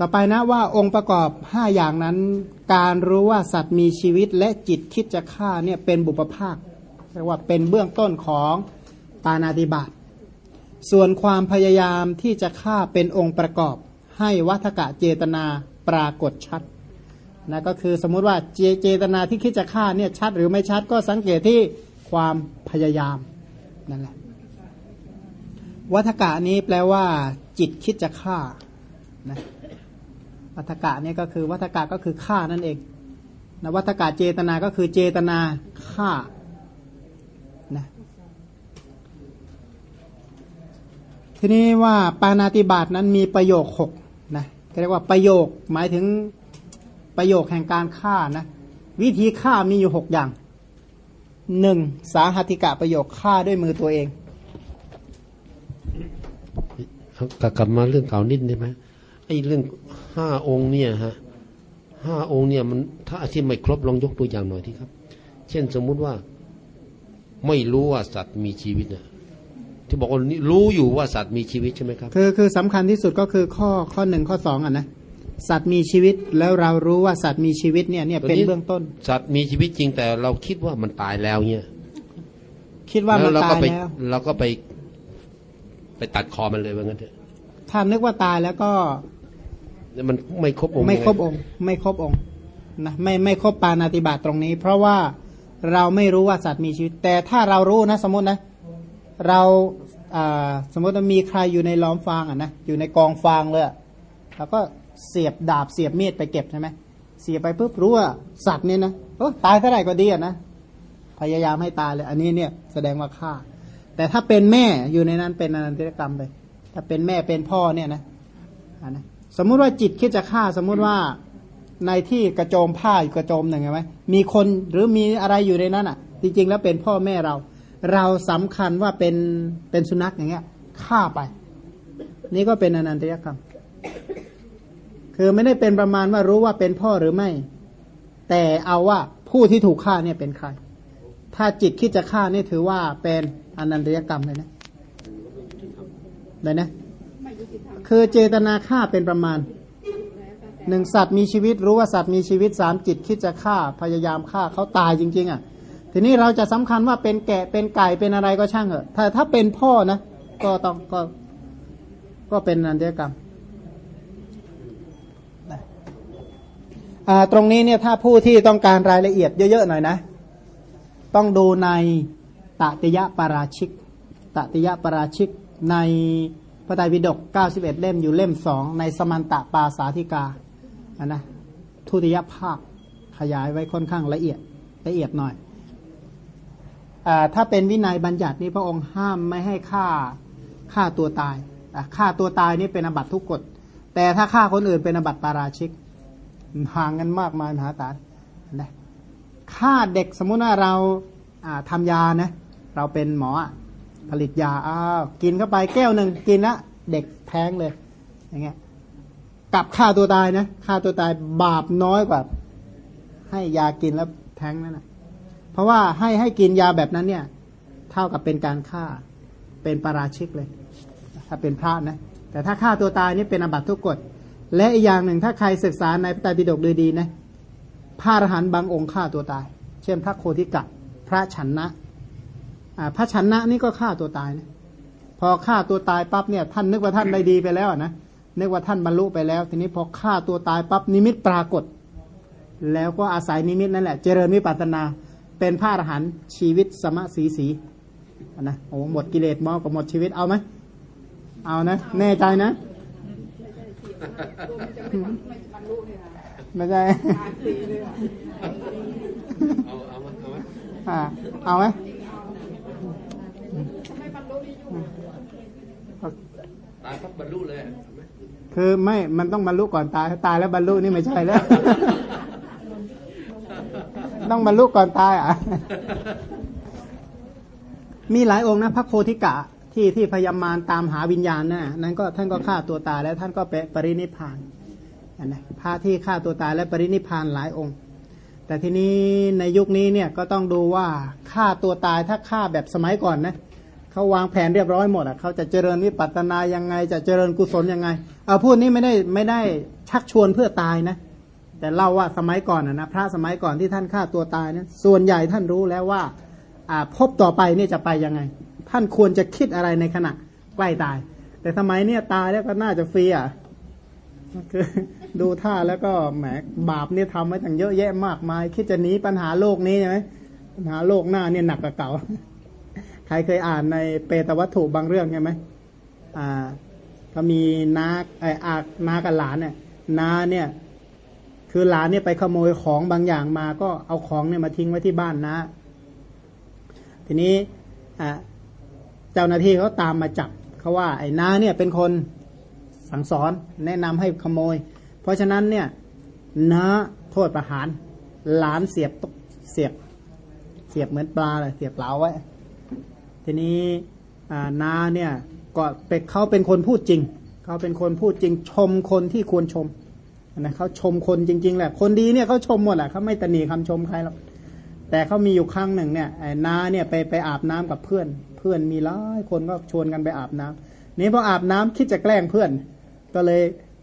ต่อไปนะว่าองค์ประกอบห้าอย่างนั้น การรู้ว่าสัตว์มีชีวิตและจิตคิดจะฆ่าเนี่ยเป็นบุปภาคเรียกว่าเป็นเบื้องต้นของปานาติบาตส่วนความพยายามที่จะฆ่าเป็นองค์ประกอบ ให้วัฏกะเจตนาปรากฏชัดนะก็คือสมมุติว่าเจเจตนาที่คิดจะฆ่าเนี่ยชัดหรือไม่ชัดก็สังเกตที่ความพยายามนั่นแหละวัฏกะนี้แปลว่า จิตคิดจะฆ่านะ วัฏกะนี่ก็คือวัฏกะก็คือฆ่านั่นเองนะวัฏกะเจตนาก็คือเจตนาฆ่านะทีนี้ว่าปานาติบาตนั้นมีประโยคหกนะเรียกว่าประโยคหมายถึงประโยคแห่งการฆ่านะวิธีฆ่ามีอยู่หกอย่างหนึ่งสาหัติกะประโยคฆ่าด้วยมือตัวเองกลับมาเรื่องเก่านิดได้ไหม ไอ้เรื่องห้าองค์เนี่ยฮะห้าองค์เนี่ยมันถ้าอธิบไม่ครบลองยกตัวอย่างหน่อยที่ครับ เช่นสมมุติว่า ไม่รู้ว่าสัตว์มีชีวิตเนี่ยที่บอกว่ารู้อยู่ว่าสัตว์มีชีวิตใช่ไหมครับคือคือสำคัญที่สุดก็คือข้อข้อหนึ่งข้อสองอะนะสัตว์มีชีวิตแล้วเรารู้ว่าสัตว์มีชีวิตเนี่ยเนี่ยเป็นเบื้องต้น สัตว์มีชีวิตจริงแต่เราคิดว่ามันตายแล้วเนี่ยคิดว่ามันเราตาก็ยไปแล้วเราก็ไป ไปตัดคอมันเลยว่างั้นเถอะถ้านึกว่าตายแล้วก็แล้ว มันไม่ครบองค์ ไม่ครบยังงองค์ ไม่ครบองค์นะไม่ไม่ครบปานาติบาตตรงนี้ เพราะว่าเราไม่รู้ว่าสัตว์มีชีวิต แต่ถ้าเรารู้นะ สมมตินะ เราอ่าสมมติว่ามีใครอยู่ในล้อมฟางอะนะอยู่ในกองฟางเลยอะเราก็เสียบดาบเสียบมีดไปเก็บใช่ไหมเสียบไปปุ๊บรู้ว่าสัตว์เนี่ยนะโอ้ตายเท่าไหร่ก็ดีอะนะพยายามให้ตายเลย อันนี้เนี่ยแสดงว่าฆ่า แต่ถ้าเป็นแม่อยู่ในนั้นเป็นอนันตรกรรมไปถ้าเป็นแม่เป็นพ่อเนี่ยนะอะนะ สมมุติว่าจิตคิดจะฆ่าสมมุติว่าในที่กระโจมผ้าอยู่กระโจมหนึ่งใช่ไหมมีคนหรือมีอะไรอยู่ในนั้นอะ จริง ๆ แล้วเป็นพ่อแม่เรา เราสำคัญว่าเป็นเป็นสุนัขอย่างเงี้ยฆ่าไป นี่ก็เป็นอนันตริยกรรม คือไม่ได้เป็นประมาณว่ารู้ว่าเป็นพ่อหรือไม่ แต่เอาว่าผู้ที่ถูกฆ่าเนี่ยเป็นใคร ถ้าจิตคิดจะฆ่านี่ถือว่าเป็นอนันตริยกรรมเลยนะเลยนะ คือเจตนาฆ่าเป็นประมาณหนึ่งสัตว์มีชีวิตรู้ว่าสัตว์มีชีวิตสามจิตคิดจะฆ่าพยายามฆ่าเขาตายจริง ๆ อะ ทีนี้เราจะสำคัญว่าเป็นแกะเป็นไก่เป็นอะไรก็ช่างเถอะถ้าถ้าเป็นพ่อนะก็ต้องก็ก็เป็นอนันตริยกรรมตรงนี้เนี่ยถ้าผู้ที่ต้องการรายละเอียดเยอะๆหน่อยนะ ต้องดูในตติยะปาราชิกตติยะปาราชิกใน พระไตรปิฎก91 เล่มอยู่เล่มสองในสมันตะปาสาธิกาอันนะทุติยภาคขยายไว้ค่อนข้างละเอียดละเอียดหน่อยอถ้าเป็นวินัยบัญญัตินี้พระองค์ห้ามไม่ให้ฆ่าฆ่าตัวตายฆ่าตัวตายนี่เป็นอบัตทุกกฎ แต่ถ้าฆ่าคนอื่นเป็นอบัตปาราชิกห่างกันมากมายมหาศาลนะฆ่าเด็กสมมุติว่าเราอ่าทำยานะ เราเป็นหมอ ผลิตยาอ้าวกินเข้าไปแก้วหนึ่งกินละเด็กแท้งเลย อย่างเงี้ยกับฆ่าตัวตายนะฆ่าตัวตายบาปน้อยกว่า ให้ยากินแล้วแท้งนั่นนะเพราะว่าให้ให้กินยาแบบนั้นเนี่ย เท่ากับเป็นการฆ่าเป็นปาราชิกเลย ถ้าเป็นพระนะแต่ถ้าฆ่าตัวตายนี่เป็นอบัตทุกกฎและอีกอย่างหนึ่งถ้าใครศึกษาในพระไตรปิฎกดีๆนะพระอรหันต์บางองค์ฆ่าตัวตาย เช่นพระโคติกะพระฉันนะ พระชันนะนี่ก็ฆ่าตัวตายนะพอฆ่าตัวตายปั๊บเนี่ย ท่านนึกว่าท่านได้ดีไปแล้วนะนึกว่าท่านบรรลุไปแล้ว ทีนี้พอฆ่าตัวตายปั๊บนิมิตปรากฏ แล้วก็อาศัยนิมิตนั่นแหละ เจริญวิปัสสนา เป็นพระอรหันต์ชีวิตสมะสีสีนะโอ้หมดกิเลสมอกกับหมดชีวิตเอาไหมเอานะแน่ใจนะไม่ใช่เอาเอามาเอามาอ่าเอาไหมายพับบรรลุเลยเอาไหมคือไม่ มันต้องบรรลุก่อนตาย ถ้าตายแล้วบรรลุนี่ไม่ใช่แล้ว ต้องบรรลุก่อนตายอะ มีหลายองค์นะพระโคทิกะที่ที่พยามารตามหาวิญญาณนะนั้นก็ท่านก็ฆ่าตัวตายแล้วท่านก็ไปปรินิพพานอันนะพระที่ฆ่าตัวตายและปรินิพพานหลายองค์ แต่ทีนี้ในยุคนี้เนี่ยก็ต้องดูว่าฆ่าตัวตายถ้าฆ่าแบบสมัยก่อนนะ เขาวางแผนเรียบร้อยหมดอะเขาจะเจริญวิปัสสนายังไง จะเจริญกุศลยังไงเอาพูดนี้ไม่ได้ไม่ได้ชักชวนเพื่อตายนะ แต่เล่าว่าสมัยก่อนนะนะพระสมัยก่อนที่ท่านฆ่าตัวตายนะส่วนใหญ่ท่านรู้แล้วว่าอ่าพบต่อไปนี่จะไปยังไง ท่านควรจะคิดอะไรในขณะใกล้ตาย แต่สมัยเนี้ยตายแล้วก็น่าจะฟรีอะคือดูท่าแล้วก็แหมบาปเนี่ยทำไว้ตั้งเยอะแยะมากมาย คิดจะหนีปัญหาโลกนี้ใช่ไหมปัญหาโลกหน้าเนี่ยหนักกว่าเก่า ใครเคยอ่านในเปตวัตถุบางเรื่องใช่ไหมอ่า ก็มีนาไออานากับหลานเนี่ยนาเนี่ย คือหลานเนี่ยไปขโมยของบางอย่างมา ก็เอาของเนี่ยมาทิ้งไว้ที่บ้านนะ ทีนี้อ่าเจ้าหน้าที่เขาตามมาจับเขาว่า ไอ้นาเนี่ยเป็นคนสั่งสอนแนะนำให้ขโมย เพราะฉะนั้นเนี่ยนาโทษประหาร หลานเสียบตกเสียบ เสียบเหมือนปลาเลยเสียบเปล่าไว้ ทีนี้นาเนี่ยก็เป็นเขาเป็นคนพูดจริง เขาเป็นคนพูดจริง ชมคนที่ควรชมนะเขาชมคนจริง ๆ แหละ คนดีเนี่ยเขาชมหมดแหละเขาไม่ตนีคำชมใครหรอกแต่เขามีอยู่ครั้งหนึ่งเนี่ยนาเนี่ยไปไปอาบน้ำกับเพื่อน เพื่อนมีหลายคนก็ชวนกันไปอาบน้ำนี้พออาบน้ำคิดจะแกล้งเพื่อน ก็เลย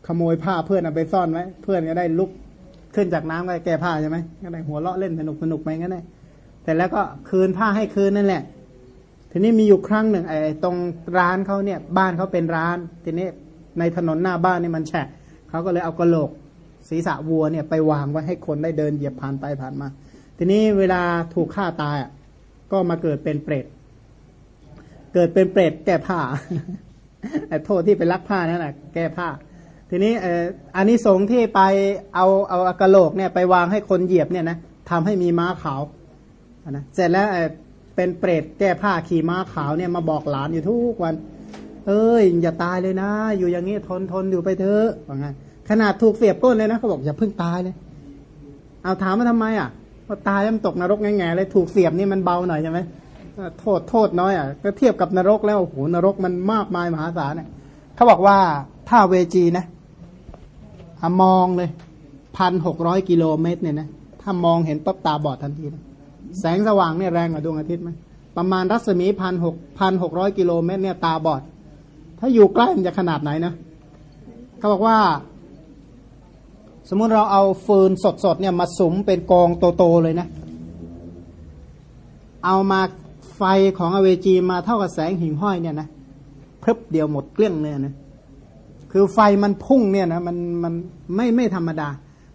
ขโมยผ้าเพื่อนเอาไปซ่อนไว้ เพื่อนก็ได้ลุกขึ้นจากน้ำก็แก้ผ้าใช่ไหมก็ได้หัวเราะเล่นสนุกสนุกไปงั้นแหละแต่แล้วก็คืนผ้าให้คืนนั่นแหละ ทีนี้มีอยู่ครั้งหนึ่งไอ้ตรงร้านเขาเนี่ย บ้านเขาเป็นร้าน ทีนี้ในถนนหน้าบ้านนี่มันแฉะเขาก็เลยเอากระโหลก ศีรษะวัวเนี่ยไปวางไว้ให้คนได้เดินเหยียบผ่านไปผ่านมา ทีนี้เวลาถูกฆ่าตายอะก็มาเกิดเป็นเปรตเกิดเป็นเปรตแก้ผ้าไอ้โทษที่ไปลักผ้านั่นแหละแก้ผ้า ทีนี้เอ่ออันนี้สงที่ไปเอาเอากระโหลกเนี่ยไปวางให้คนเหยียบเนี่ยนะทำให้มีม้าขาวนะเสร็จแล้ว เป็นเปรตแก้ผ้าขี่ม้าขาวเนี่ยมาบอกหลานอยู่ทุกวัน เอ้ย อย่าตายเลยนะ อยู่อย่างนี้ทนทนอยู่ไปเถอะว่างั้นขนาดถูกเสียบก้นเลยนะเขาบอกอย่าเพิ่งตายเลย เอาถามมาทำไมอะพอตายมันตกนรกแง่ๆเลยถูกเสียบนี่มันเบาหน่อยใช่ไหมโทษโทษน้อยอะก็เทียบกับนรกแล้วโอ้โหนรกมันมากมายมหาศาลเนี่ยเขาบอกว่าถ้าเวจีนะมองเลยพันหกร้อยกิโลเมตรเนี่ยนะถ้ามองเห็นปั๊บตาบอดทันทีนะ แสงสว่างเนี่ยแรงกว่าดวงอาทิตย์ไหมประมาณรัศมีพันหกพันหกร้อยกิโลเมตรเนี่ยตาบอด ถ้าอยู่ใกล้มันจะขนาดไหนนะเขาบอกว่า สมมุติเราเอาฟืนสดๆเนี่ยมาสุมเป็นกองโตๆเลยนะ เอามาไฟของอเวจีมาเท่ากับแสงหิ่งห้อยเนี่ยนะพรึบเดียวหมดเกลี้ยงเลยนะคือไฟมันพุ่งเนี่ยนะมันมันไม่ไม่ธรรมดา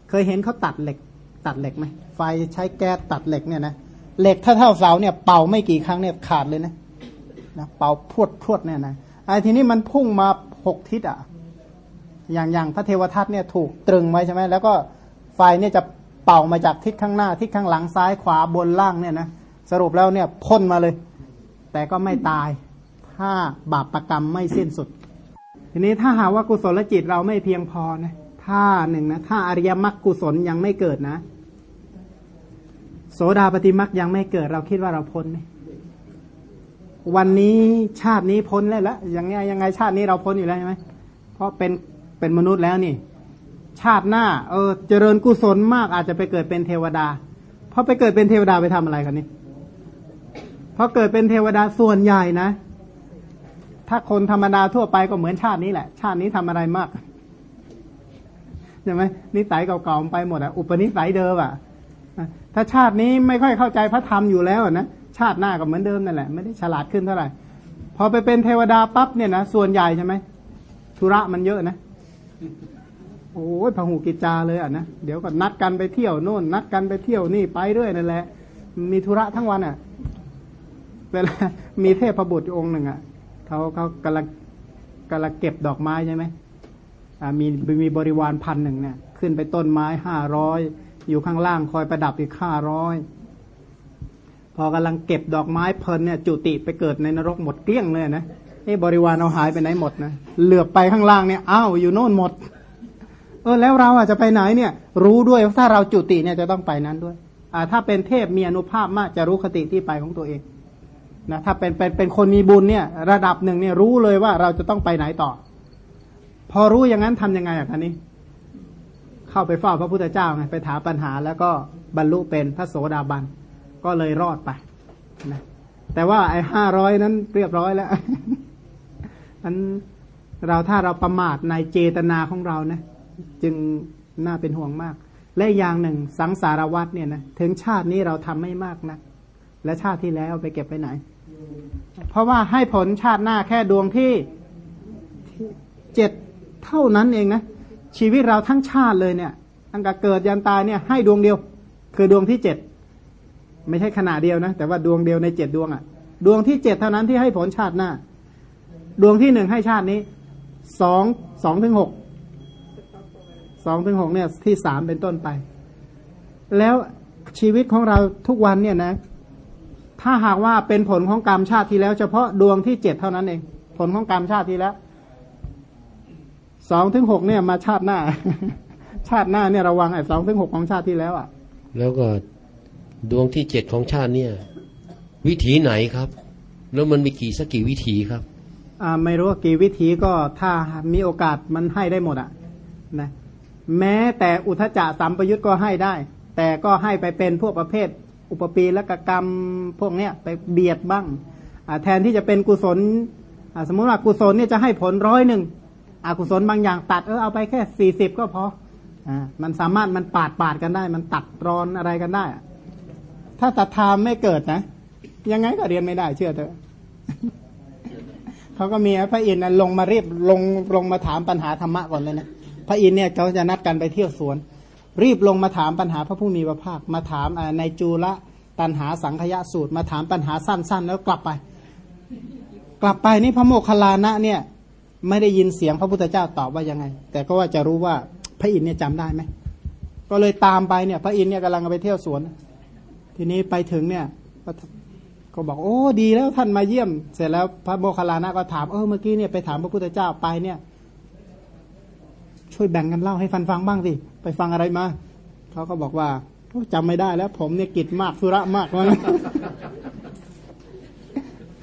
เคยเห็นเขาตัดเหล็ก ตัดเหล็กไหม ฟใช้แก๊สตัดเหล็กเนี่ยนะเหล็กถ้าเท่าเสาเนี่ยเป่าไม่กี่ครั้งเนี่ยขาดเลยนะนะเป่าพรวดพรวดเนี่ยนะไอ้ทีนี้มันพุ่งมาหกทิศอะ อย่างอย่างพระเทวทัตเนี่ยถูกตรึงไว้ใช่ไหมแล้วก็ไฟเนี่ยจะเป่ามาจากทิศข้างหน้าทิศข้างหลังซ้ายขวาบนล่างเนี่ยนะสรุปแล้วเนี่ยพ่นมาเลย แต่ก็ไม่ตาย ถ้าบาปประกรรมไม่สิ้นสุด ทีนี้ถ้าหาว่ากุศลจิตเราไม่เพียงพอนะถ้าหนึ่งนะถ้าอริยมรรคกุศลยังไม่เกิดนะ สดาปฏิมรรคยังไม่เกิด เราคิดว่าเราพ้นไหมวันนี้ชาตินี้พ้นแล้วละยังไงยังไงชาตินี้เราพ้นอยู่แล้วใช่ไหมเพราะเป็นเป็นมนุษย์แล้วนี่ ชาติหน้า เออ เจริญกุศลมากอาจจะไปเกิดเป็นเทวดาเพราะไปเกิดเป็นเทวดาไปทำอะไรกันนี่พราะเกิดเป็นเทวดาส่วนใหญ่นะ ถ้าคนธรรมดาทั่วไปก็เหมือนชาตินี้แหละ ชาตินี้ทำอะไรมากใช่ไหมนิสัยเก่าๆไปหมดอะอุปนิสัยเดิมอะ ถ้าชาตินี้ไม่ค่อยเข้าใจพระธรรมอยู่แล้วนะชาติหน้าก็เหมือนเดิมนั่นแหละไม่ได้ฉลาดขึ้นเท่าไหร่พอไปเป็นเทวดาปั๊บเนี่ยนะส่วนใหญ่ใช่ไหมธุระมันเยอะนะโอ้ยพหูกิจจาเลยอะนะเดี๋ยวก็นัดกันไปเที่ยวโน่น นัดกันไปเที่ยวนี่ไปเรื่อยนั่นแหละ มีธุระทั้งวันอะ เวลามีเทพบุตรองค์หนึ่งอะเขาเขากำลังกำลังเก็บดอกไม้ใช่ไหมมีมีบริวารพันหนึ่งเนี่ยขึ้นไปต้นไม้ห้าร้อย อยู่ข้างล่างคอยประดับอีกห้าร้อยพอกำลังเก็บดอกไม้เพลินเนี่ยจุติไปเกิดในนรกหมดเกลี้ยงเลยนะนี่บริวารเอาหายไปไหนหมดนะเหลือบไปข้างล่างเนี่ยอ้าวอยู่โน่นหมด เออแล้วเราอาจจะไปไหนเนี่ย รู้ด้วยถ้าเราจุติเนี่ยจะต้องไปนั้นด้วย อ่า ถ้าเป็นเทพมีอนุภาพมากจะรู้คติที่ไปของตัวเองนะถ้าเป็นเป็นเป็นคนมีบุญเนี่ย ระดับหนึ่งเนี่ยรู้เลยว่าเราจะต้องไปไหนต่อ พอรู้อย่างนั้นทํำยังไงอะท่านนี้ เข้าไปเฝ้าพระพุทธเจ้าไงไปถามปัญหาแล้วก็บรรลุเป็นพระโสดาบัน ก็เลยรอดไปนะแต่ว่าไอ้ห้าร้อยนั้นเรียบร้อยแล้วอันเราถ้าเราประมาทในเจตนาของเรานะจึงน่าเป็นห่วงมาก และอย่างหนึ่งสังสารวัตเนี่ยนะถึงชาตินี้เราทำไม่มากนะและชาติที่แล้วไปเก็บไปไหน เพราะว่าให้ผลชาติหน้าแค่ดวงที่เจ็ดเท่านั้นเองนะ ชีวิตเราทั้งชาติเลยเนี่ยตั้งแต่เกิดยันตายเนี่ยให้ดวงเดียว คือดวงที่เจ็ดไม่ใช่ขนาดเดียวนะ แต่ว่าดวงเดียวในเจ็ดดวงอะ่ะ ดวงที่เจ็ดเท่านั้นที่ให้ผลชาติหน้า ดวงที่หนึ่งให้ชาตินี้สองสองถึงหกสองถึงหกเนี่ยที่สามเป็นต้นไป แล้วชีวิตของเราทุกวันเนี่ยนะ ถ้าหากว่าเป็นผลของกรรมชาติที่แล้ว เฉพาะดวงที่เจ็ดเท่านั้นเอง ผลของกรรมชาติที่แล้ว สองถึงหกเนี่ยมาชาติหน้า ชาติหน้าเนี่ยระวังไอ้สองถึงหกของชาติที่แล้วอะ แล้วก็ดวงที่เจ็ดของชาติเนี่ย วิถีไหนครับ แล้วมันมีกี่สักกี่วิถีครับ อ่าไม่รู้ว่ากี่วิธีก็ถ้ามีโอกาสมันให้ได้หมดอะนะแม้แต่อุทจจะสัมปยุตก็ให้ได้ แต่ก็ให้ไปเป็นพวกประเภท อุปปีและกกรรมพวกเนี้ยไปเบียดบ้างอ่าแทนที่จะเป็นกุศลอ่าสมมติว่ากุศลเนี่ยจะให้ผลร้อยหนึ่ง อกุศลบางอย่างตัดเออเอาไปแค่สี่สิบก็พออ่ามันสามารถมันปาดปาดกันได้ มันตัดรอนอะไรกันได้ ถ้าตัดทามไม่เกิดนะ ยังไงก็เรียนไม่ได้เชื่อเถอะเขาก็มีพระอินทร์ลงมาเรียบลงลงมาถามปัญหาธรรมะก่อนเลยนะพระอินทร์เนี่ยเขาจะนัดกันไปเที่ยวสวน รีบลงมาถามปัญหาพระผู้มีพระภาคมาถามในจูละตันหาสังขยะสูตรมาถามปัญหาสั้น ๆ แล้วกลับไป กลับไปนี่พระโมคคัลลานะเนี่ย ไม่ได้ยินเสียงพระพุทธเจ้าตอบว่ายังไง แต่ก็ว่าจะรู้ว่าพระอินทร์เนี่ยจำได้ไหมก็เลยตามไปเนี่ย พระอินทร์เนี่ยกำลังไปเที่ยวสวน ทีนี้ไปถึงเนี่ยก็บอกโอ้ดีแล้วท่านมาเยี่ยม เสร็จแล้วพระโมคคัลลานะก็ถามเออเมื่อกี้เนี่ยไปถามพระพุทธเจ้าไปเนี่ย ช่วยแบ่งกันเล่าให้ฟันฟังบ้างสิไปฟังอะไรมาเขาก็บอกว่าจำไม่ได้แล้ว ผมเนี่ยกิจมากธุระมากว่า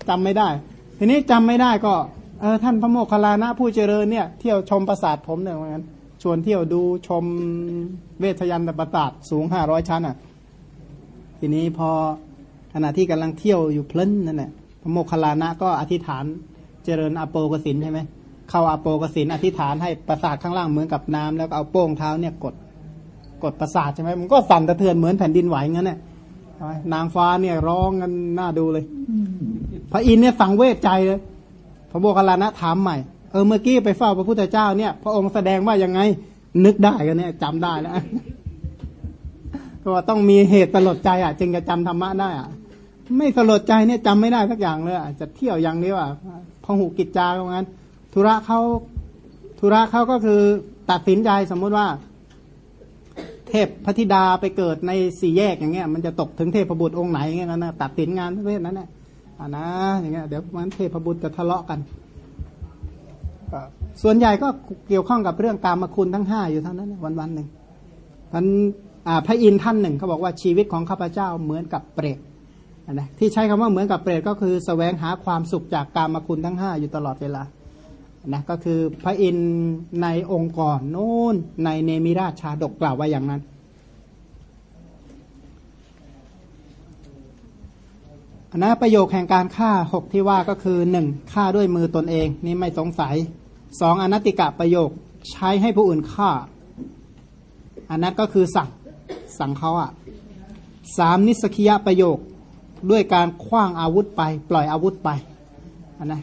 จำไม่ได้ ทีนี้จำไม่ได้ก็ เออท่านพระโมคคัลลานะผู้เจริญเนี่ยเที่ยวชมปราสาทผมเนี่ยเหมือนกันชวนเที่ยวดูชมเวทยันตปราสาทสูงห้าร้อยชั้นอะ ทีนี้พอขณะที่กำลังเที่ยวอยู่เพลินนั่นแหละพระโมคคัลลานะก็อธิษฐานเจริญอโปกสินใช่ไหมเข้าอโปกสินอธิษฐานให้ปราสาทข้างล่างเหมือนกับน้ำแล้วก็เอาโป้งเท้าเนี่ยกดกดปราสาทใช่ไหมมันก็สั่นสะเทือนเหมือนแผ่นดินไหวงั้นแหละนางฟ้าเนี่ยร้องกันน่าดูเลย พระอินเนี่ยสังเวชใจเลย ระโมคคัลลานะถามใหม่ เออเมื่อกี้ไปเฝ้าพระพุทธเจ้าเนี่ย พระองค์แสดงว่ายังไง นึกได้กันเนี่ยจำได้แล้วก็ว่าต้องมีเหตุสลดใจอะ จึงจะจำธรรมะได้อะ ไม่สลดใจเนี่ยจำไม่ได้สักอย่างเลยจะเที่ยวอย่างนี้ว่าพหุกิจจาว่างั้น ธุระเขาธุระเขาก็คือตัดสินใจสมมุติว่า เทพพธิดาไปเกิดในสี่แยกอย่างเงี้ย มันจะตกถึงเทพบุตรองค์ไหนอย่างเงี้ยนะตัดสินงานประเภทนั้นแหละ อ่านะ อย่างเงี้ยเดี๋ยวมันเทพบุตรจะทะเลาะกันส่วนใหญ่ก็เกี่ยวข้องกับเรื่องการมคุณทั้งห้าอยู่เท่านั้นวันวันหนึ่งท่านพระอินทร์ท่านหนึ่งเขาบอกว่าชีวิตของข้าพเจ้าเหมือนกับเปรตนะที่ใช้คำว่าเหมือนกับเปรตก็คือสแสวงหาความสุขจากการมคุณทั้งห้าอยู่ตลอดเวลานะก็คือพระอินทร์ในองค์ก่อนโน้นในเนมิราชชาดกกล่าวว่าอย่างนั้น นะประโยคแห่งการฆ่าหกที่ว่าก็คือหนึ่งฆ่าด้วยมือตนเองนี่ไม่สงสัยสองอนัตติกะประโยคใช้ให้ผู้อื่นฆ่าอันนั้นก็คือสั่งสั่งเขาอะสามนิสกิยะประโยคด้วยการคว้างอาวุธไป ปล่อยอาวุธไปอันนะ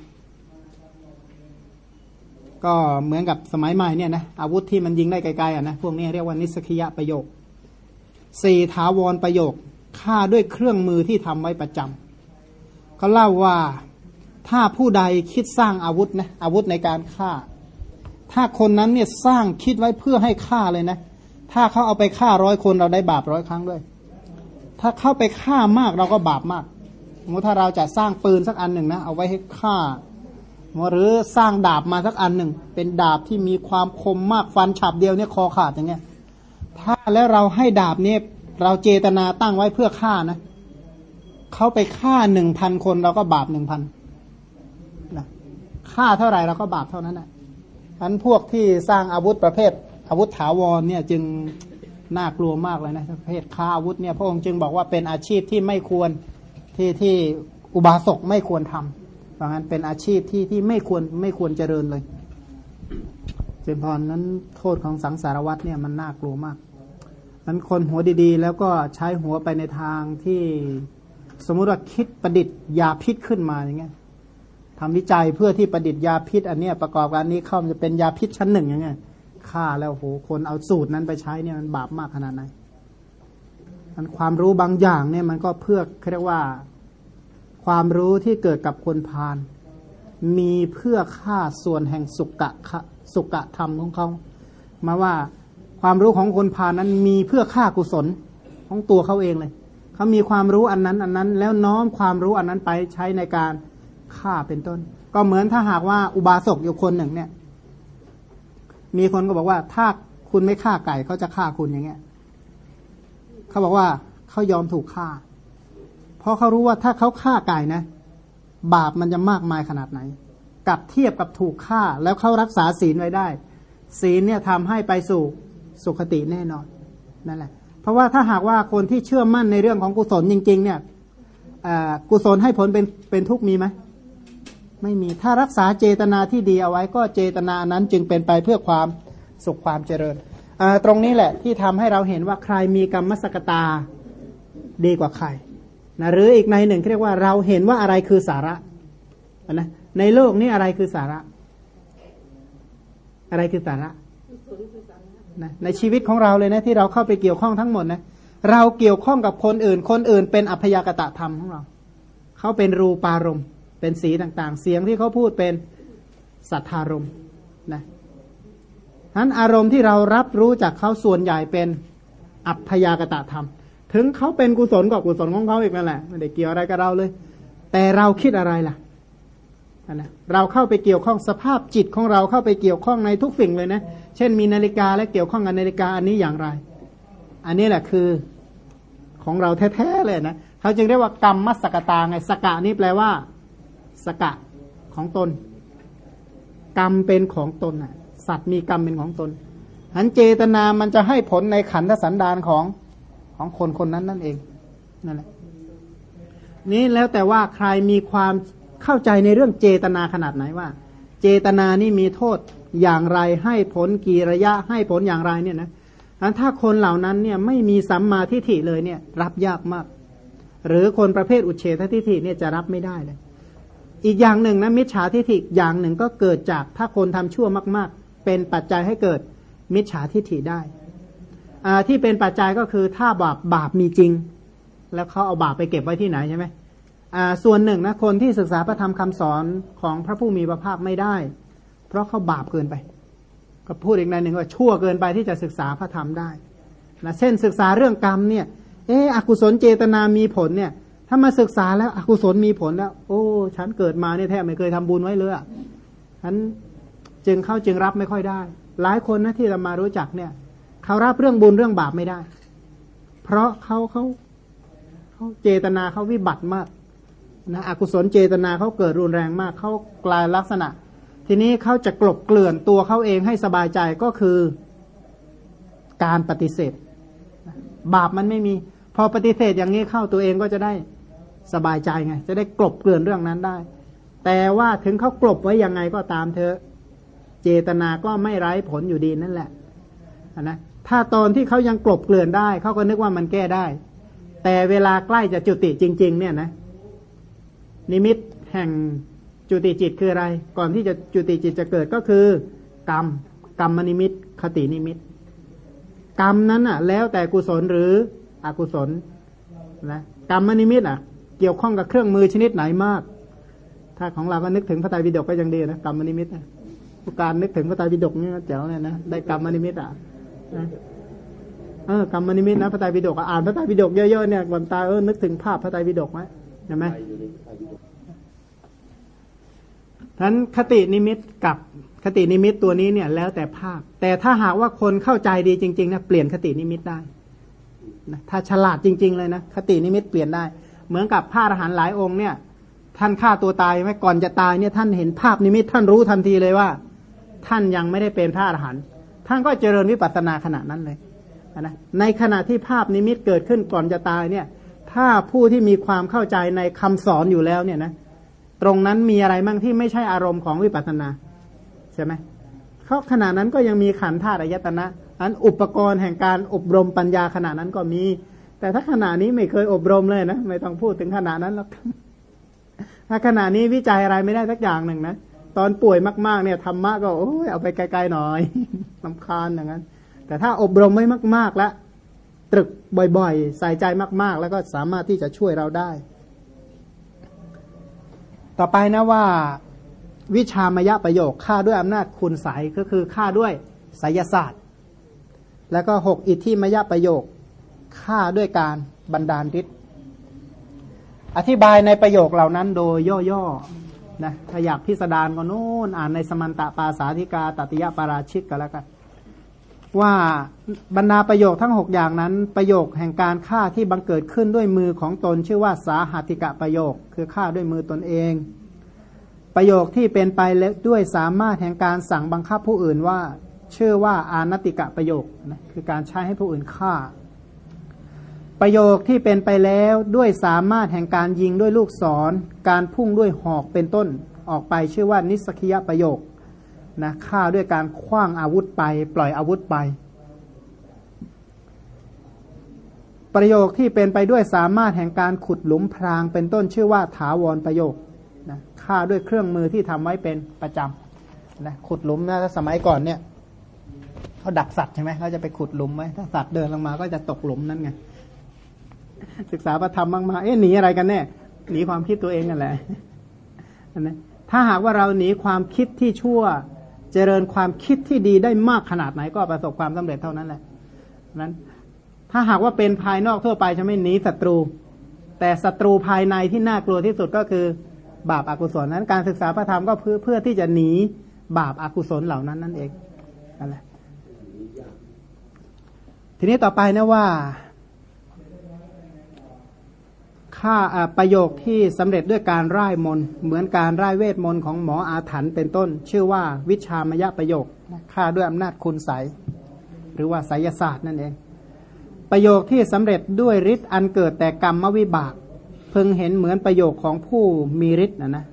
ก็เหมือนกับสมัยใหม่เนี่ยนะอาวุธที่มันยิงได้ไกลๆอะนะพวกนี้เรียกว่านิสกิยะประโยคสี่ถาวรประโยคฆ่าด้วยเครื่องมือที่ทำไว้ประจำ เขาเล่าว่าถ้าผู้ใดคิดสร้างอาวุธนะอาวุธในการฆ่า ถ้าคนนั้นเนี่ยสร้างคิดไว้เพื่อให้ฆ่าเลยนะ ถ้าเขาเอาไปฆ่าร้อยคนเราได้บาปร้อยครั้งด้วย ถ้าเข้าไปฆ่ามากเราก็บาปมากสมมติถ้าเราจะสร้างปืนสักอันหนึ่งนะเอาไว้ให้ฆ่าหรือสร้างดาบมาสักอันหนึ่งเป็นดาบที่มีความคมมากฟันฉับเดียวเนี่ยคอขาดอย่างเงี้ยถ้าแล้วเราให้ดาบเนี่ยเราเจตนาตั้งไว้เพื่อฆ่านะ เขาไปฆ่าหนึ่งพันคนเราก็บาปหนึ่งพันนะฆ่าเท่าไหร่เราก็บาปเท่านั้นแหละอันพวกที่สร้างอาวุธประเภท อาวุธถาวรเนี่ยจึงน่ากลัวมากเลยนะประเภทค้าอาวุธเนี่ยพระองค์จึงบอกว่าเป็นอาชีพที่ไม่ควรที่ที่อุบาสกไม่ควรทำเพราะงั้นเป็นอาชีพที่ที่ไม่ควรไม่ควรเจริญเลยเจนพรนั้นโทษของสังสารวัตเนี่ยมันน่ากลัวมากนั้นคนหัวดีๆ แล้วก็ใช้หัวไปในทางที่ สมมุติว่าคิดประดิษฐ์ยาพิษขึ้นมาอย่างเงี้ยทำวิจัยเพื่อที่ประดิษฐ์ยาพิษ อันเนี้ยประกอบการนี้เข้ามันจะเป็นยาพิษชั้นหนึ่งอย่างเงี้ยฆ่าแล้วโหคนเอาสูตรนั้นไปใช้เนี่ยมันบาปมากขนาดไหนมันความรู้บางอย่างเนี่ยมันก็เพื่อเรียกว่าความรู้ที่เกิดกับคนพาลมีเพื่อฆ่าส่วนแห่งสุกะสุกะธรรมของเขามาว่าความรู้ของคนพาลนั้นมีเพื่อฆ่ากุศลของตัวเขาเองเลย เขามีความรู้อันนั้นอันนั้น แล้วน้อมความรู้อันนั้นไปใช้ในการฆ่าเป็นต้น ก็เหมือนถ้าหากว่าอุบาสกอยู่คนหนึ่งเนี่ย มีคนก็บอกว่าถ้าคุณไม่ฆ่าไก่เขาจะฆ่าคุณอย่างเงี้ยเขาบอกว่าเขายอมถูกฆ่า เพราะเขารู้ว่าถ้าเขาฆ่าไก่นะ บาปมันจะมากมายขนาดไหน กับเทียบกับถูกฆ่าแล้วเขารักษาศีลไว้ได้ ศีลเนี่ยทำให้ไปสู่สุขติแน่นอนนั่นแหละ เพราะว่าถ้าหากว่าคนที่เชื่อมั่นในเรื่องของกุศลจริง ๆ เนี่ยกุศลให้ผลเป็นเป็นทุกมีไหมไม่มีถ้ารักษาเจตนาที่ดีเอาไว้ก็เจตนานั้นจึงเป็นไปเพื่อความสุขความเจริญ ตรงนี้แหละที่ทำให้เราเห็นว่าใครมีกรรมสกตาดีกว่าใครนะหรืออีกในหนึ่งเรียกว่าเราเห็นว่าอะไรคือสาระนะในโลกนี้อะไรคือสาระ อะไรคือสาระ นะในชีวิตของเราเลยนะที่เราเข้าไปเกี่ยวข้องทั้งหมดนะเราเกี่ยวข้องกับคนอื่น คนอื่นเป็นอัพยากตะธรรมของเรา เขาเป็นรูปารมณ์เป็นสีต่างๆ เสียงที่เขาพูดเป็นสัทธารมณ์นะนั้นอารมณ์ที่เรารับรู้จากเขาส่วนใหญ่เป็นอัพยากตะธรรม ถึงเขาเป็นกุศลกับกุศลของเขาอีกนั่นแหละไม่ได้เกี่ยวอะไรกับเราเลย แต่เราคิดอะไรล่ะ นะเราเข้าไปเกี่ยวข้องสภาพจิตของเราเข้าไปเกี่ยวข้องในทุกสิ่งเลยนะ เช่นมีนาฬิกาและเกี่ยวข้องกับนาฬิกาอันนี้อย่างไร อันนี้แหละคือของเราแท้ๆเลยนะเขาจึงเรียกว่ากรรมมัสกตาไงสกะนี่แปลว่า สกะของตน กรรมเป็นของตนอะ สัตว์มีกรรมเป็นของตนหันเจตนามันจะให้ผลในขันธสันดานของของคนคนนั้นนั่นเองนั่นแหละนี้แล้วแต่ว่าใครมีความ เข้าใจในเรื่องเจตนาขนาดไหนว่า เจตนานี่มีโทษอย่างไรให้ผลกี่ระยะให้ผลอย่างไรเนี่ยนะถ้าคนเหล่านั้นเนี่ยไม่มีสัมมาทิฏฐิเลยเนี่ย รับยากมาก หรือคนประเภทอุเฉททิฏฐิเนี่ยจะรับไม่ได้เลย อีกอย่างหนึ่งนะมิจฉาทิฏฐิอย่างหนึ่งก็เกิดจากถ้าคนทำชั่วมาก ๆ เป็นปัจจัยให้เกิดมิจฉาทิฏฐิได้ที่เป็นปัจจัยก็คือถ้าบาปบาปมีจริง แล้วเขาเอาบาปไปเก็บไว้ที่ไหนใช่ไหม ส่วนหนึ่งนะคนที่ศึกษาพระธรรมคำสอนของพระผู้มีพระภาคไม่ได้ เพราะเขาบาปเกินไปก็พูดอีกในหนึ่งว่าชั่วเกินไปที่จะศึกษาพระธรรมได้นะเช่นศึกษาเรื่องกรรมเนี่ยเอออกุศลเจตนามีผลเนี่ย ถ้ามาศึกษาแล้วอกุศลมีผลแล้ว โอ้ฉันเกิดมาเนี่ยแทบไม่เคยทำบุญไว้เลยฉันจึงเข้าจึงรับไม่ค่อยได้ หลายคนนะที่เรามารู้จักเนี่ยเขารับเรื่องบุญเรื่องบาปไม่ได้ เพราะเขาเขาเขาเจตนาเขาวิบัติมาก นะอกุศลเจตนาเขาเกิดรุนแรงมากเขากลายลักษณะ ทีนี้เขาจะกลบเกลื่อนตัวเขาเองให้สบายใจก็คือการปฏิเสธ บาปมันไม่มี พอปฏิเสธอย่างนี้เข้าตัวเองก็จะได้สบายใจไง จะได้กลบเกลื่อนเรื่องนั้นได้ แต่ว่าถึงเขากลบไว้ยังไงก็ตามเธอเจตนาก็ไม่ไร้ผลอยู่ดีนั่นแหละนะถ้าตอนที่เขายังกลบเกลื่อนได้เขาก็นึกว่ามันแก้ได้ แต่เวลาใกล้จะจุติจริง ๆ เนี่ยนะ นิมิตแห่งจุติจิตคืออะไร ก่อนที่จะจุติจิตจะเกิดก็คือ กรรม กรรมนิมิต คตินิมิต กรรมนั้นอะ แล้วแต่กุศลหรืออกุศลนะกรรมนิมิตอะ เกี่ยวข้องกับเครื่องมือชนิดไหนมาก ถ้าของเราก็นึกถึงพระไตรปิฎกก็ยังดีนะกรรมนิมิตนะการนึกถึงพระไตรปิฎกนี่แจ๋วเนี่ยนะได้กรรมนิมิตอะเออกรรมนิมิตนะพระไตรปิฎกอ่านพระไตรปิฎกเยอะๆเนี่ยวันตายเออนึกถึงภาพพระไตรปิฎกไหม ใช่ไหมฉะนั้นคตินิมิตกับคตินิมิตตัวนี้เนี่ย แล้วแต่ภาคแต่ถ้าหากว่าคนเข้าใจดีจริงๆนะเปลี่ยนคตินิมิตได้นะถ้าฉลาดจริง ๆ เลยนะคตินิมิตเปลี่ยนได้ เหมือนกับพระอรหันต์หลายองค์เนี่ย ท่านฆ่าตัวตายไหมก่อนจะตายเนี่ย ท่านเห็นภาพนิมิตท่านรู้ทันทีเลยว่า ท่านยังไม่ได้เป็นพระอรหันต์ท่านก็เจริญวิปัสสนาขณะนั้นเลยนะในขณะที่ภาพนิมิตเกิดขึ้นก่อนจะตายเนี่ย ถ้าผู้ที่มีความเข้าใจในคำสอนอยู่แล้วเนี่ยนะตรงนั้นมีอะไรมั่งที่ไม่ใช่อารมณ์ของวิปัสสนาใช่ไหมเขาขณะนั้นก็ยังมีขันธ์ธาตุอายตนะอันอุปกรณ์แห่งการอบรมปัญญาขณะนั้นก็มี แต่ถ้าขณะนี้ไม่เคยอบรมเลยนะไม่ต้องพูดถึงขณะนั้นหรอกถ้าขณะนี้วิจัยอะไรไม่ได้สักอย่างหนึ่งนะตอนป่วยมากๆเนี่ยธรรมะก็โอ้ยเอาไปไกลๆหน่อยลำคาญอย่างนั้น แต่ถ้าอบรมไม่มากๆแล้ว ตรึกบ่อยๆ ใส่ใจมากๆ แล้วก็สามารถที่จะช่วยเราได้ ต่อไปนะว่า วิชามยประโยคฆ่าด้วยอำนาจคุณใสก็คือฆ่าด้วยไสยศาสตร์ แล้วก็หกอิทธิมยประโยคฆ่าด้วยการบันดาลฤทธิ์อธิบายในประโยคเหล่านั้นโดยย่อๆนะถ้าอยากพิสดารก็โน้นอ่านในสมันตะปาสาธิกาตติยปาราชิกก็แล้วกัน ว่าบรรดาประโยคทั้งหกอย่างนั้น ประโยคแห่งการฆ่าที่บังเกิดขึ้นด้วยมือของตนชื่อว่าสาหัติกะประโยค คือฆ่าด้วยมือตนเอง ประโยคที่เป็นไปเล็กด้วยสามารถแห่งการสั่งบังคับผู้อื่นว่าชื่อว่าอานติกะประโยคนะคือการใช้ให้ผู้อื่นฆ่า ประโยคที่เป็นไปแล้วด้วยสามารถแห่งการยิงด้วยลูกศร การพุ่งด้วยหอกเป็นต้นออกไปชื่อว่านิสกิยประโยค นะฆ่าด้วยการคว้างอาวุธไป ปล่อยอาวุธไป ประโยคที่เป็นไปด้วยสามารถแห่งการขุดหลุมพรางเป็นต้นชื่อว่าถาวรประโยคนะฆ่าด้วยเครื่องมือที่ทำไว้เป็นประจำนะขุดหลุมนะถ้าสมัยก่อนเนี่ยเขาดักสัตว์ใช่ไหมเขาจะไปขุดหลุมไว้ถ้าสัตว์เดินลงมาก็จะตกหลุมนั่นไงศึกษาพระธรรมมากๆเอ๊ะหนีอะไรกันแน่หนีความคิดตัวเองกันแหละนะถ้าหากว่าเราหนีความคิดที่ชั่ว เจริญความคิดที่ดีได้มากขนาดไหนก็ประสบความสำเร็จเท่านั้นแหละนั้น ถ้าหากว่าเป็นภายนอกทั่วไปจะไม่หนีศัตรู แต่ศัตรูภายในที่น่ากลัวที่สุดก็คือบาปอากุศลนั้น การศึกษาพระธรรมก็เพื่อเพื่อที่จะหนีบาปอากุศลเหล่านั้นนั่นเองนั่นแหละทีนี้ต่อไปนะว่า ค่าประโยคที่สำเร็จด้วยการร่ายมนเหมือนการร่ายเวทมนของหมออาถรรพ์เป็นต้น ชื่อว่าวิชามยะประโยคค่าด้วยอำนาจคุณใสหรือว่าไสยศาสตร์นั่นเอง ประโยคที่สำเร็จด้วยฤทธิ์อันเกิดแต่กรรมวิบากเพึงเห็นเหมือนประโยคของผู้มีฤทธิ์นะนะ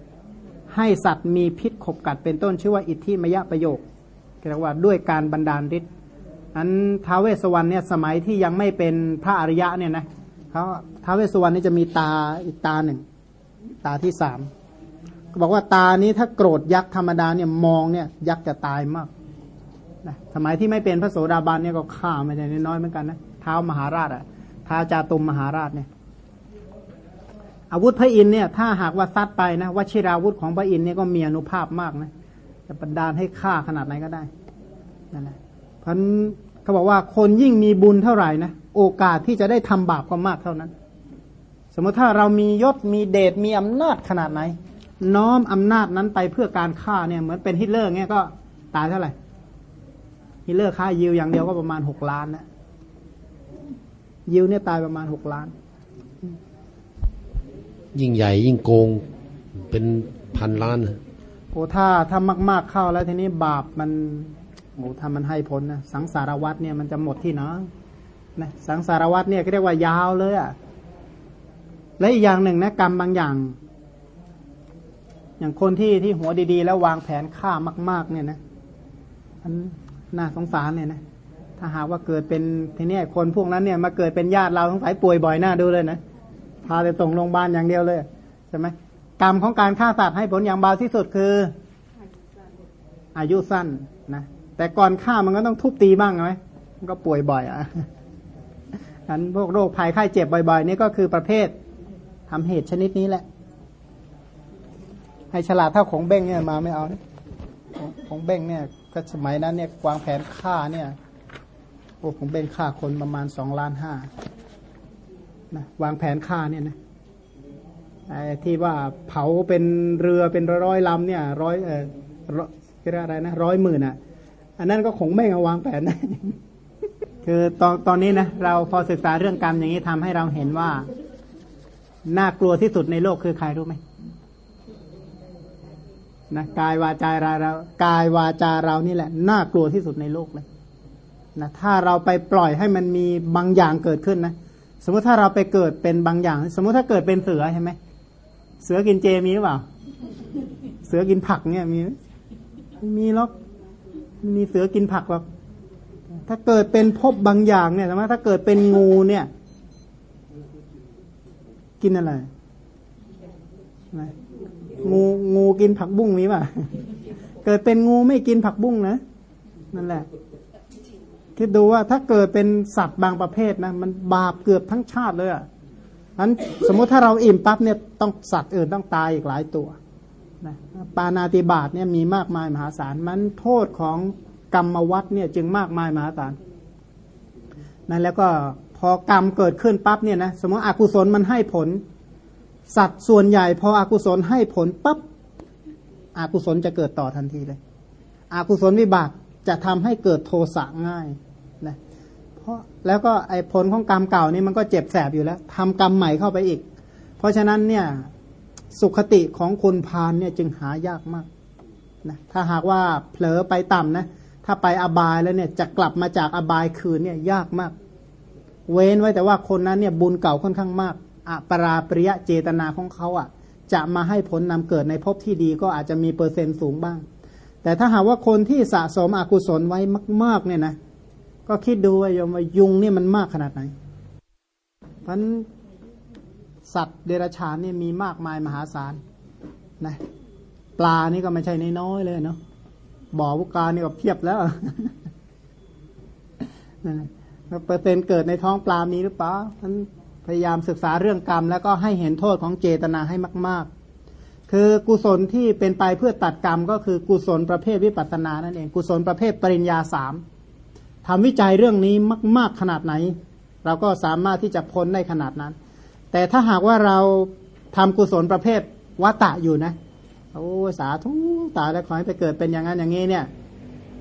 ให้สัตว์มีพิษขบกัดเป็นต้น ชื่อว่าอิทธิมยะประโยคเรียกว่าด้วยการบันดาลฤทธิ์อันท้าวเวสวรรณเนี่ยสมัยที่ยังไม่เป็นพระอริยะเนี่ยนะ เขาท้าวเวสสุวรรณนี่จะมีตาอีกตาหนึ่ง ตาที่สามก็บอกว่าตานี้ถ้าโกรธยักษ์ธรรมดาเนี่ยมองเนี่ยยักษ์จะตายมากนะสมัยที่ไม่เป็นพระโสดาบันเนี่ยก็ฆ่าไม่ได้น้อยเหมือนกันนะเท้ามหาราชอะท้าจาตุมมหาราชเนี่ย อาวุธพระอินเนี่ย ถ้าหากว่าซัดไปนะวชิราวุธของพระอินเนี่ยก็มีอนุภาพมากนะจะบันดาลให้ฆ่าขนาดไหนก็ได้นั่นแหละเพราะเขาบอกว่าคนยิ่งมีบุญเท่าไหร่นะ โอกาสที่จะได้ทำบาปก็มากเท่านั้น สมมติถ้าเรามียศมีเดชมีอำนาจขนาดไหน น้อมอำนาจนั้นไปเพื่อการฆ่าเนี่ยเหมือนเป็นฮิตเลอร์เงี้ยก็ตายเท่าไหร่ฮิตเลอร์ฆ่ายิวอย่างเดียวก็ประมาณหกล้านนะยิวเนี่ยตายประมาณหกล้าน ยิ่งใหญ่ยิ่งโกงเป็นพันล้านโอ้ถ้าถ้ามากๆเข้าแล้วทีนี้บาปมันโอ้ถ้ามันให้ผลนะสังสารวัตเนี่ยมันจะหมดที่นะ นะสังสารวัตเนี่ยก็เรียกว่ายาวเลยอะ่ะและอีกอย่างหนึ่งนะกรรมบางอย่าง อย่างคนที่ที่หัวดีๆ แล้ววางแผนฆ่ามาก ๆ เนี่ยนะมันน่าสงสารเนี่ยนะถ้าหากว่าเกิดเป็นทีนี้คนพวกนั้นเนี่ยมาเกิดเป็นญาติเราสงสัยป่วยบ่อยหน้าดูเลยนะพาไปส่งโรงพยาบาลอย่างเดียวเลยใช่ไหมกรรมของการฆ่าสัตว์ให้ผลอย่างเบาที่สุดคือ อายุสั้นนะแต่ก่อนฆ่ามันก็ต้องทุบตีบ้างไหมมันก็ป่วยบ่อยอะ นพวกโรคภัยไข้เจ็บบ่อยๆ นี่ก็คือประเภททำเหตุชนิดนี้แหละ ให้ฉลาดเท่าของเบ้งเนี่ยมาไม่เอาของเบ้งเนี่ยก็สมัยนั้นเนี่ยวางแผนฆ่าเนี่ยโอ้ของเบ้งฆ่าคนประมาณสองล้านห้านะวางแผนฆ่าเนี่ยนะไอ้ที่ว่าเผาเป็นเรือเป็นร้อยลำเนี่ยร้อยเออเรียกอะไรนะร้อยหมื่นอะ อันนั้นก็คงไม่เอาวางแผนนะ คือตอนตอนนี้นะเราพอศึกษาเรื่องกรรมอย่างนี้ทำให้เราเห็นว่า น่ากลัวที่สุดในโลกคือใครรู้ไหมนะกายวาจาเราเรา กายวาจาเรานี่แหละ น่ากลัวที่สุดในโลกเลยนะถ้าเราไปปล่อยให้มันมีบางอย่างเกิดขึ้นนะสมมติถ้าเราไปเกิดเป็นบางอย่าง สมมติถ้าเกิดเป็นเสือใช่ไหมเสือกินเจมีหรือเปล่า เสือกินผักเนี่ยมีมีหรอกม่มีเสือกินผักหรอก ถ้าเกิดเป็นพบบางอย่างเนี่ยถ้าเกิดเป็นงูเนี่ย กินอะไรงูงูกินผักบุ้งมีป่ะ เกิดเป็นงูไม่กินผักบุ้งนะนั่นแหละ คิดดูว่าถ้าเกิดเป็นสัตว์บางประเภทนะมันบาปเกือบทั้งชาติเลยอะนั้นสมมุติถ้าเราอิ่มปั๊บเนี่ยต้องสัตว์อื่นต้องตายอีกหลายตัวนะปานาติบาตเนี่ยมีมากมายมหาศาลมันโทษของ กรรมวัฏเนี่ยจึงมากมายมหาศาลนั่นแล้วก็พอกรรมเกิดขึ้นปั๊บเนี่ยนะสมมติอกุศลมันให้ผล สัตว์ส่วนใหญ่ พออกุศลให้ผลปั๊บอกุศลจะเกิดต่อทันทีเลย อกุศลวิบากจะทำให้เกิดโทสะง่ายนะเพราะแล้วก็ไอ้ผลของกรรมเก่านี่มันก็เจ็บแสบอยู่แล้วทำกรรมใหม่เข้าไปอีก เพราะฉะนั้นเนี่ยสุขติของคนพาลเนี่ยจึงหายากมากนะถ้าหากว่าเผลอไปต่ำนะ ถ้าไปอบายแล้วเนี่ยจะกลับมาจากอบายคืนเนี่ยยากมาก เว้นไว้แต่ว่าคนนั้นเนี่ยบุญเก่าค่อนข้างมากอปราปริยะเจตนาของเขาอะ่ะ จะมาให้ผลนำเกิดในภพที่ดีก็อาจจะมีเปอร์เซ็นต์สูงบ้าง แต่ถ้าหากว่าคนที่สะสมอกุศลไว้มาก ๆ เนี่ยนะก็คิดดูว่าโยมว่ายุงเนี่ยมันมากขนาดไหนเพราะสัตว์เดรัจฉานเนี่ยมีมากมายมหาศาลนะปลานี่ก็ไม่ใช่น้อยๆเลยเนาะ บ่อวุกานี่ก็เพียบแล้วเปอร์เซ็นต์เกิดในท้องปลามีหรือเปล่าท่านพยายามศึกษาเรื่องกรรม แล้วก็ให้เห็นโทษของเจตนาให้มาก ๆ คือกุศลที่เป็นไปเพื่อตัดกรรม ก็คือกุศลประเภทวิปัสสนานั่นเอง กุศลประเภทปริญญาสามทำวิจัยเรื่องนี้มาก ๆขนาดไหน เราก็สามารถที่จะพ้นได้ขนาดนั้น แต่ถ้าหากว่าเราทำกุศลประเภทวัตตะอยู่นะ โอ้สาธุตายแล้วขอให้ไปเกิดเป็นอย่างนั้นอย่างนี้เนี่ย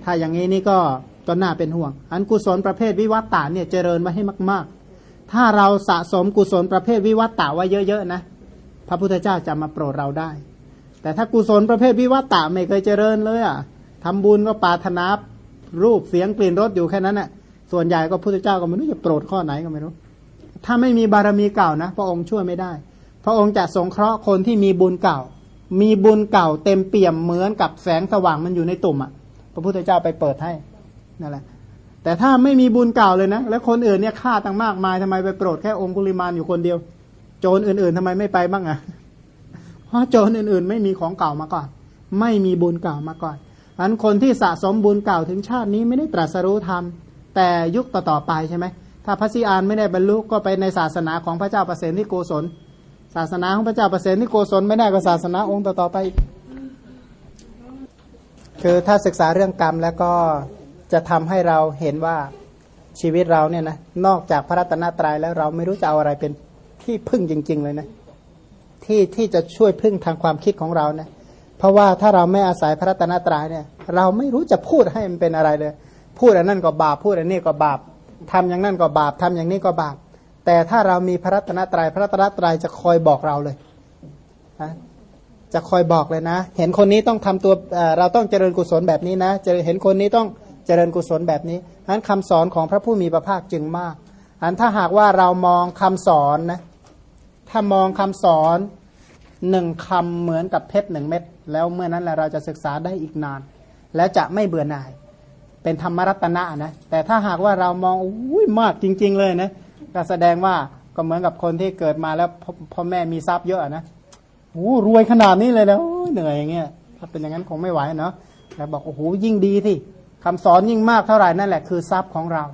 ถ้าอย่างนี้นี่ก็ก็น่าเป็นห่วง อันกุศลประเภทวิวัตตาเนี่ยเจริญมาให้มาก ๆ ถ้าเราสะสมกุศลประเภทวิวัตตาไว้เยอะๆนะพระพุทธเจ้าจะมาโปรดเราได้ แต่ถ้ากุศลประเภทวิวัตตาไม่เคยเจริญเลยอะทำบุญก็ปาถนารูปเสียงกลิ่นรสอยู่แค่นั้นแหะส่วนใหญ่ก็พุทธเจ้าก็ไม่รู้จะโปรดข้อไหนก็ไม่รู้ ถ้าไม่มีบารมีเก่านะ พระองค์ช่วยไม่ได้ พระองค์จะสงเคราะห์คนที่มีบุญเก่า มีบุญเก่าเต็มเปี่ยมเหมือนกับแสงสว่างมันอยู่ในตุ่มอะ พระพุทธเจ้าไปเปิดให้นั่นแหละ แต่ถ้าไม่มีบุญเก่าเลยนะ แล้วคนอื่นเนี่ยฆ่าตั้งมากมายทำไมไปโปรดแค่องคุลิมานอยู่คนเดียว โจรอื่นๆทำไมไม่ไปบ้างอะ เพราะโจรอื่นๆ ไม่มีของเก่ามาก่อน ไม่มีบุญเก่ามาก่อนอันคนที่สะสมบุญเก่าถึงชาตินี้ไม่ได้ตรัสรู้ธรรมแต่ยุคต่อๆไปใช่ไหมถ้าพระสีอานไม่ได้บรรลุก็ไปในศาสนาของพระเจ้าประเสนที่โกศล ศาสนาของพระเจ้าประเสริฐที่โกศลไม่ได้ก็ศาสนาองค์ต่อๆไป คือถ้าศึกษาเรื่องกรรมแล้วก็จะทำให้เราเห็นว่าชีวิตเราเนี่ยนะนอกจากพระรัตนตรัยแล้วเราไม่รู้จะเอาอะไรเป็นที่พึ่งจริง ๆ เลยนะที่ที่จะช่วยพึ่งทางความคิดของเราเนะเพราะว่าถ้าเราไม่อาศัยพระรัตนตรัยเนี่ย เราไม่รู้จะพูดให้มันเป็นอะไรเลย พูดอันนั้นก็บาปพูดอันนี้ก็บาปทำอย่างนั้นก็บาปทำอย่างนี้ก็บาป แต่ถ้าเรามีพระรัตนตรยัยพระรัตนตรัยจะคอยบอกเราเลยนะจะคอยบอกเลยนะ เห็นคนนี้ต้องทำตัวเราต้องเจริญกุศลแบบนี้นะจะเห็นคนนี้ต้องเจริญกุศลแบบนี้นั้นคำสอนของพระผู้มีพระภาคจึงมากอันถ้าหากว่าเรามองคำสอนนะถ้ามองคำสอนหนึ่งคำเหมือนกับเพชรหนึ่งเม็ดแล้วเมื่อนั้นแหละเราจะศึกษาได้อีกนาน และจะไม่เบื่อหน่าย เป็นธรรมรัตนะนะแต่ถ้าหากว่าเรามองอุ้ยมากจริง ๆ เลยนะ ก็แสดงว่าก็เหมือนกับคนที่เกิดมาแล้วพ่อแม่มีทรัพย์เยอะนะโอ้รวยขนาดนี้เลยนะเหนื่อยอย่างเงี้ยถ้าเป็นอย่างนั้นคงไม่ไหวเนาะแต่บอกโอ้โหยิ่งดีที่คำสอนยิ่งมากเท่าไหร่นั่นแหละคือทรัพย์ของเรา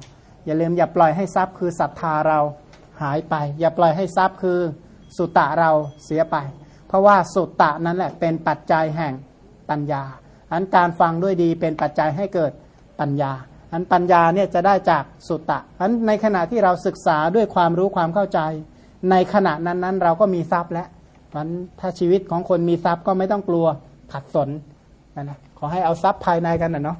อย่าลืมอย่าปล่อยให้ทรัพย์คือศรัทธาเราหายไป อย่าปล่อยให้ทรัพย์คือสุตตะเราเสียไป เพราะว่าสุตตะนั้นแหละเป็นปัจจัยแห่งปัญญาอันการฟังด้วยดีเป็นปัจจัยให้เกิดปัญญา อันปัญญาเนี่ยจะได้จากสุตตะอันในขณะที่เราศึกษาด้วยความรู้ความเข้าใจ ในขณะนั้นนั้นเราก็มีทรัพย์แล้วมันถ้าชีวิตของคนมีทรัพย์ก็ไม่ต้องกลัวขัดสนนะนะขอให้เอาทรัพย์ภายในกันนะเนาะ